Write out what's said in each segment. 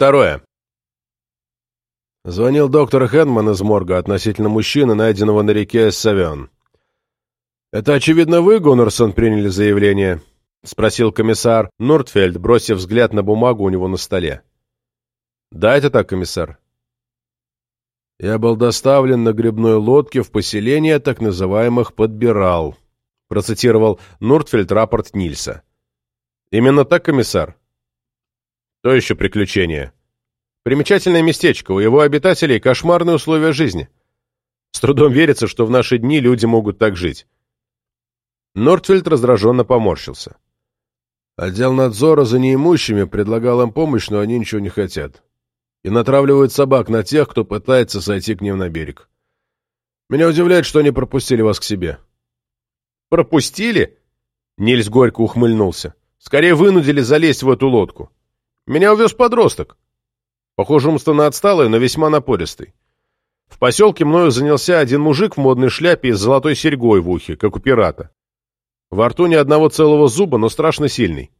Второе. Звонил доктор Хедман из морга относительно мужчины, найденного на реке Савион. «Это, очевидно, вы, Гуннерсон, приняли заявление?» — спросил комиссар Нортфельд, бросив взгляд на бумагу у него на столе. «Да, это так, комиссар». «Я был доставлен на грибной лодке в поселение так называемых «подбирал», — процитировал Нортфельд рапорт Нильса. «Именно так, комиссар?» «То еще приключение. Примечательное местечко, у его обитателей кошмарные условия жизни. С трудом верится, что в наши дни люди могут так жить». Нортфельд раздраженно поморщился. Отдел надзора за неимущими предлагал им помощь, но они ничего не хотят. И натравливают собак на тех, кто пытается сойти к ним на берег. Меня удивляет, что они пропустили вас к себе. Пропустили? Нильс горько ухмыльнулся. Скорее вынудили залезть в эту лодку. Меня увез подросток. Похоже, умственно отсталый, но весьма напористый. В поселке мною занялся один мужик в модной шляпе и с золотой серьгой в ухе, как у пирата. Во рту ни одного целого зуба, но страшно сильный.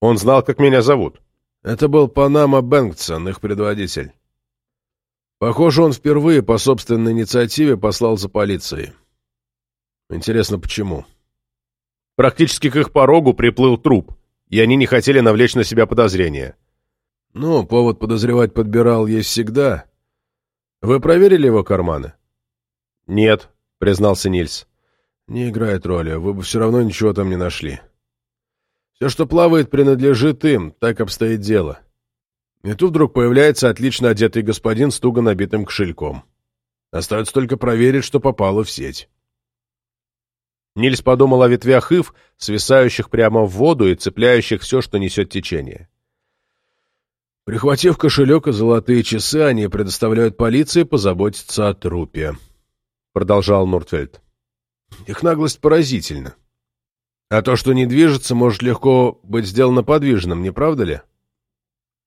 Он знал, как меня зовут. Это был Панама Бэнксон, их предводитель. Похоже, он впервые по собственной инициативе послал за полицией. Интересно, почему? Практически к их порогу приплыл труп, и они не хотели навлечь на себя подозрения. Ну, повод подозревать подбирал есть всегда. Вы проверили его карманы? Нет, признался Нильс. Не играет роли, вы бы все равно ничего там не нашли. Все, что плавает, принадлежит им, так обстоит дело. И тут вдруг появляется отлично одетый господин с туго набитым кошельком. Остается только проверить, что попало в сеть. Нильс подумал о ветвях ив, свисающих прямо в воду и цепляющих все, что несет течение. Прихватив кошелек и золотые часы, они предоставляют полиции позаботиться о трупе, — продолжал Нуртфельд. Их наглость поразительна. А то, что не движется, может легко быть сделано подвижным, не правда ли?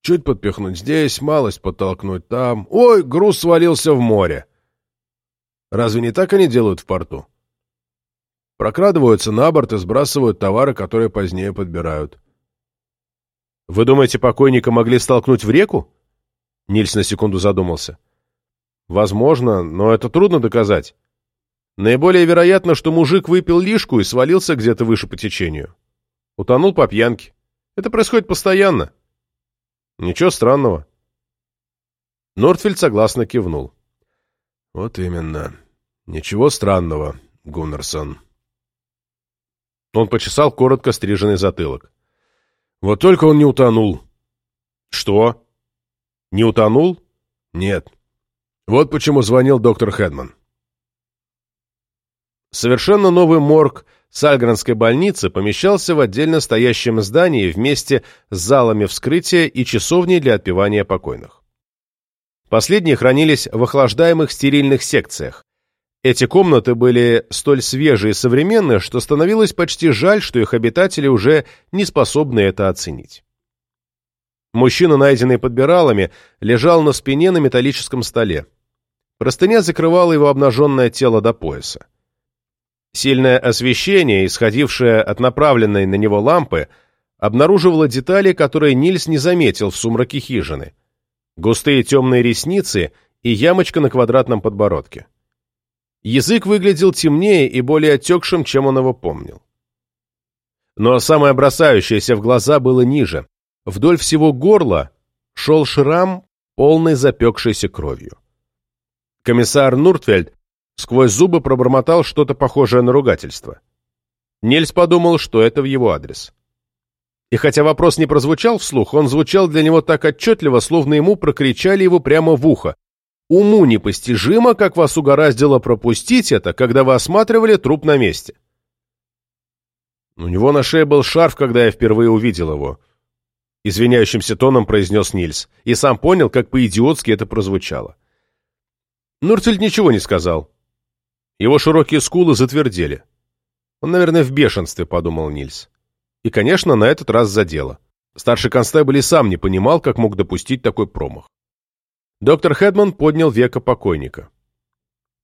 Чуть подпихнуть здесь, малость подтолкнуть там. Ой, груз свалился в море. Разве не так они делают в порту? Прокрадываются на борт и сбрасывают товары, которые позднее подбирают. Вы думаете, покойника могли столкнуть в реку? Нильс на секунду задумался. Возможно, но это трудно доказать. Наиболее вероятно, что мужик выпил лишку и свалился где-то выше по течению. Утонул по пьянке. Это происходит постоянно. Ничего странного. Нортфельд согласно кивнул. Вот именно. Ничего странного, Гуннерсон. Он почесал коротко стриженный затылок. Вот только он не утонул. Что? Не утонул? Нет. Вот почему звонил доктор Хедман. Совершенно новый морг Сальгранской больницы помещался в отдельно стоящем здании вместе с залами вскрытия и часовней для отпевания покойных. Последние хранились в охлаждаемых стерильных секциях. Эти комнаты были столь свежие и современные, что становилось почти жаль, что их обитатели уже не способны это оценить. Мужчина, найденный подбиралами, лежал на спине на металлическом столе. Простыня закрывала его обнаженное тело до пояса. Сильное освещение, исходившее от направленной на него лампы, обнаруживало детали, которые Нильс не заметил в сумраке хижины. Густые темные ресницы и ямочка на квадратном подбородке. Язык выглядел темнее и более отекшим, чем он его помнил. Но самое бросающееся в глаза было ниже. Вдоль всего горла шел шрам, полный запекшейся кровью. Комиссар Нуртфельд Сквозь зубы пробормотал что-то похожее на ругательство. Нельс подумал, что это в его адрес. И хотя вопрос не прозвучал вслух, он звучал для него так отчетливо, словно ему прокричали его прямо в ухо. «Уму непостижимо, как вас угораздило пропустить это, когда вы осматривали труп на месте». У него на шее был шарф, когда я впервые увидел его. Извиняющимся тоном произнес Нильс, и сам понял, как по-идиотски это прозвучало. Нуртель ничего не сказал, его широкие скулы затвердели. Он, наверное, в бешенстве, подумал Нильс. И, конечно, на этот раз задело. Старший констебль и сам не понимал, как мог допустить такой промах. Доктор Хедман поднял веко покойника.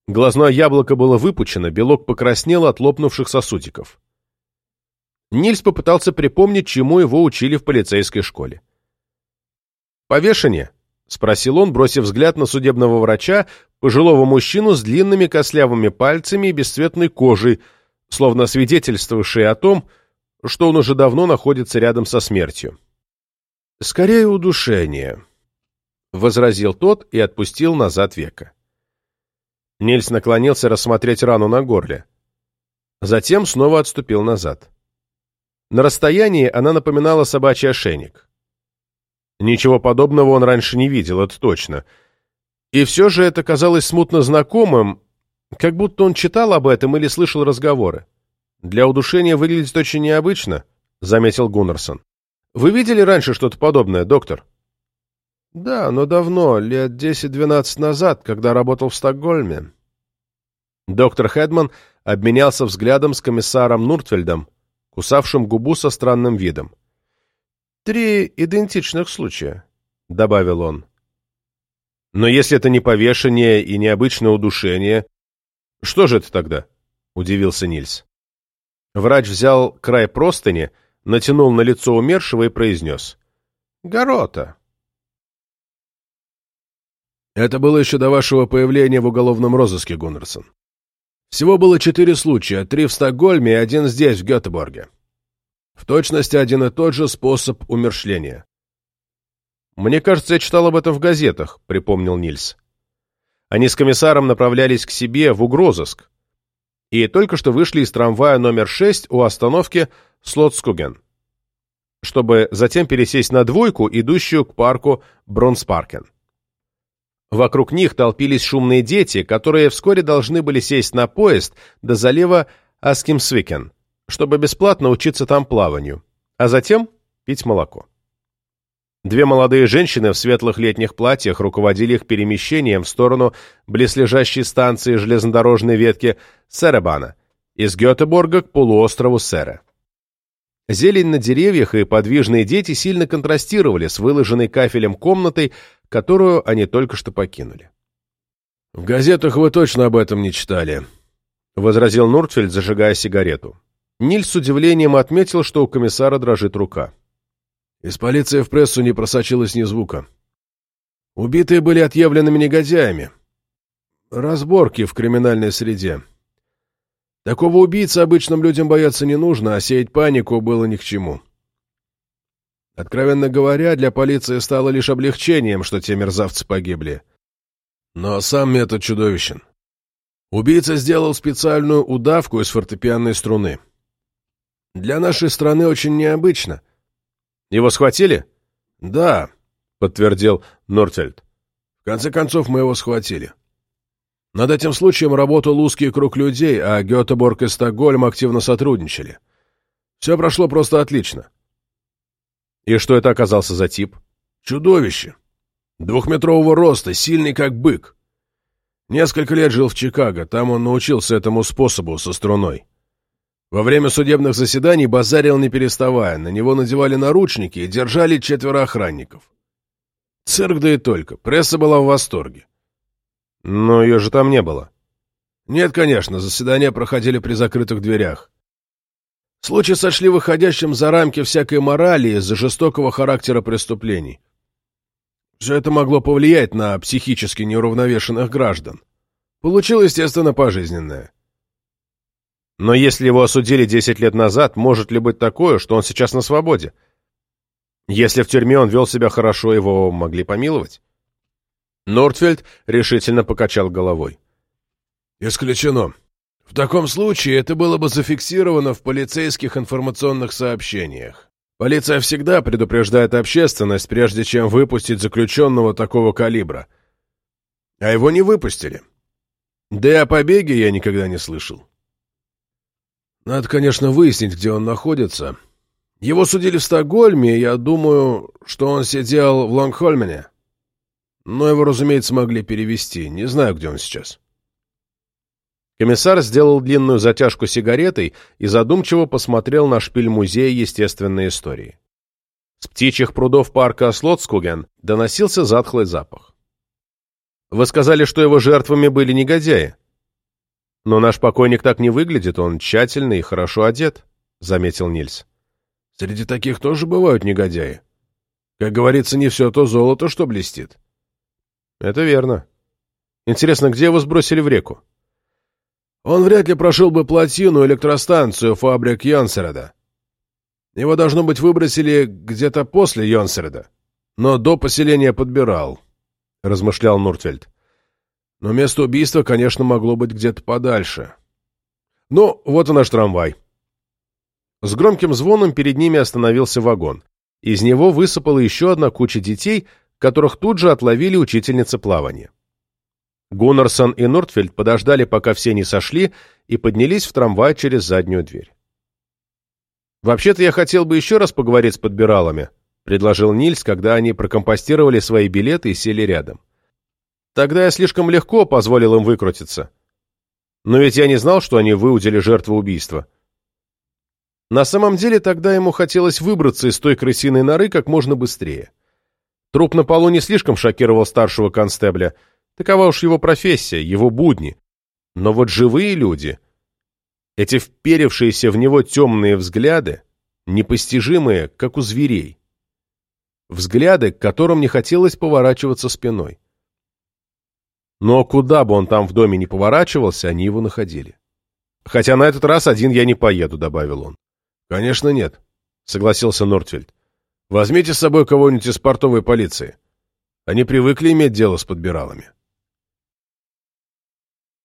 Глазное яблоко было выпучено, белок покраснел от лопнувших сосудиков. Нильс попытался припомнить, чему его учили в полицейской школе. «Повешение?» — спросил он, бросив взгляд на судебного врача, пожилого мужчину с длинными костлявыми пальцами и бесцветной кожей, словно свидетельствовавшей о том, что он уже давно находится рядом со смертью. «Скорее удушение», — возразил тот и отпустил назад века. Нильс наклонился рассмотреть рану на горле. Затем снова отступил назад. На расстоянии она напоминала собачий ошейник. Ничего подобного он раньше не видел, это точно. И все же это казалось смутно знакомым, как будто он читал об этом или слышал разговоры. «Для удушения выглядит очень необычно», — заметил Гуннерсон. «Вы видели раньше что-то подобное, доктор?» «Да, но давно, лет десять-двенадцать назад, когда работал в Стокгольме». Доктор Хедман обменялся взглядом с комиссаром Нуртфельдом, кусавшим губу со странным видом. «Три идентичных случая», — добавил он. «Но если это не повешение и необычное удушение, что же это тогда?» — удивился Нильс. Врач взял край простыни, натянул на лицо умершего и произнес. «Горота». «Это было еще до вашего появления в уголовном розыске, Гуннерсон. Всего было четыре случая, три в Стокгольме и один здесь, в Гетеборге. В точности один и тот же способ умершления. «Мне кажется, я читал об этом в газетах», — припомнил Нильс. Они с комиссаром направлялись к себе в угрозыск и только что вышли из трамвая номер 6 у остановки Слотскуген, чтобы затем пересесть на двойку, идущую к парку Бронспаркен. Вокруг них толпились шумные дети, которые вскоре должны были сесть на поезд до залива Аскимсвикен, чтобы бесплатно учиться там плаванию, а затем пить молоко. Две молодые женщины в светлых летних платьях руководили их перемещением в сторону близлежащей станции железнодорожной ветки Серебана из Гетеборга к полуострову Сере. Зелень на деревьях и подвижные дети сильно контрастировали с выложенной кафелем комнатой, которую они только что покинули. «В газетах вы точно об этом не читали», — возразил Нуртфельд, зажигая сигарету. Ниль с удивлением отметил, что у комиссара дрожит рука. Из полиции в прессу не просочилось ни звука. Убитые были отъявленными негодяями. Разборки в криминальной среде. Такого убийцы обычным людям бояться не нужно, а сеять панику было ни к чему. Откровенно говоря, для полиции стало лишь облегчением, что те мерзавцы погибли. Но сам метод чудовищен. Убийца сделал специальную удавку из фортепианной струны. Для нашей страны очень необычно. Его схватили? Да, подтвердил Нортельд. В конце концов, мы его схватили. Над этим случаем работал узкий круг людей, а Гетеборг и Стокгольм активно сотрудничали. Все прошло просто отлично. И что это оказался за тип? Чудовище. Двухметрового роста, сильный как бык. Несколько лет жил в Чикаго, там он научился этому способу со струной. Во время судебных заседаний базарил не переставая, на него надевали наручники и держали четверо охранников. Цирк да и только, пресса была в восторге. Но ее же там не было. Нет, конечно, заседания проходили при закрытых дверях. Случаи сошли выходящим за рамки всякой морали из-за жестокого характера преступлений. Все это могло повлиять на психически неуравновешенных граждан. Получил, естественно, пожизненное. Но если его осудили 10 лет назад, может ли быть такое, что он сейчас на свободе? Если в тюрьме он вел себя хорошо, его могли помиловать? Нортфельд решительно покачал головой. «Исключено. В таком случае это было бы зафиксировано в полицейских информационных сообщениях. Полиция всегда предупреждает общественность, прежде чем выпустить заключенного такого калибра. А его не выпустили. Да и о побеге я никогда не слышал. Надо, конечно, выяснить, где он находится. Его судили в Стокгольме, и я думаю, что он сидел в Лонгхольмене. Но его, разумеется, могли перевести. Не знаю, где он сейчас. Комиссар сделал длинную затяжку сигаретой и задумчиво посмотрел на шпиль Музея естественной истории. С птичьих прудов парка Слотскуген доносился затхлый запах. «Вы сказали, что его жертвами были негодяи?» «Но наш покойник так не выглядит, он тщательный и хорошо одет», — заметил Нильс. «Среди таких тоже бывают негодяи. Как говорится, не все то золото, что блестит. Это верно. Интересно, где его сбросили в реку? Он вряд ли прошел бы плотину электростанцию фабрик Йонсереда. Его, должно быть, выбросили где-то после Йонсереда, но до поселения подбирал, — размышлял Нуртвельд. Но место убийства, конечно, могло быть где-то подальше. Ну, вот и наш трамвай. С громким звоном перед ними остановился вагон. Из него высыпала еще одна куча детей, которых тут же отловили учительницы плавания. Гуннерсон и Нортфельд подождали, пока все не сошли, и поднялись в трамвай через заднюю дверь. «Вообще-то я хотел бы еще раз поговорить с подбиралами», — предложил Нильс, когда они прокомпостировали свои билеты и сели рядом. «Тогда я слишком легко позволил им выкрутиться. Но ведь я не знал, что они выудили жертву убийства». На самом деле тогда ему хотелось выбраться из той крысиной норы как можно быстрее. Труп на полу не слишком шокировал старшего констебля — Такова уж его профессия, его будни. Но вот живые люди, эти вперевшиеся в него темные взгляды, непостижимые, как у зверей. Взгляды, к которым не хотелось поворачиваться спиной. Но куда бы он там в доме не поворачивался, они его находили. «Хотя на этот раз один я не поеду», — добавил он. «Конечно нет», — согласился Нортфельд. «Возьмите с собой кого-нибудь из портовой полиции. Они привыкли иметь дело с подбиралами».